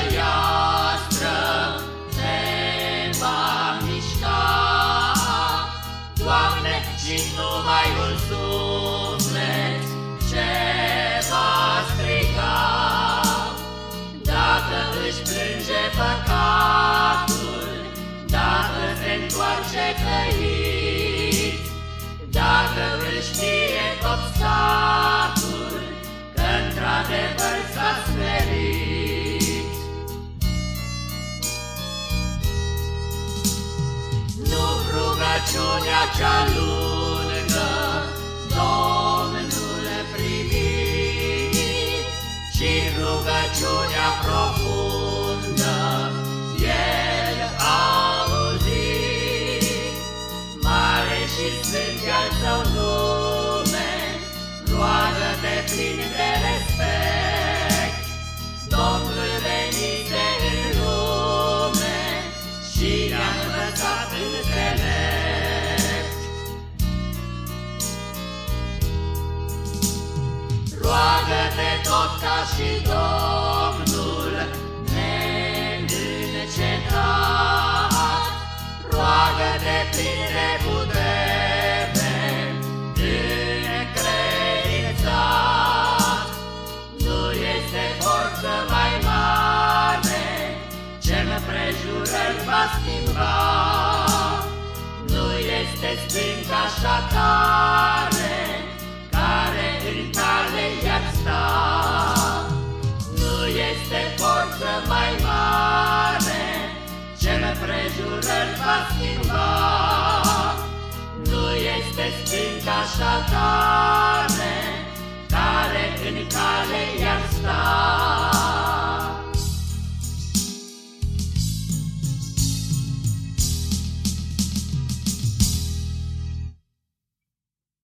fereastră se va mișca. Doamne, și numai un suflet ce dacă își păcatul, dacă se întoarce căit. Rugăciunea cea lungă, Domnul primit, ci rugăciunea profundă, El a auzit. Mare și sfânt al său tot ca și Domnul, neîncetat, roagă-te plin de putere, încredințat. Nu este forță mai mare, ce-n va schimba. va schimba. Nu este stânca așa tare Care în care ea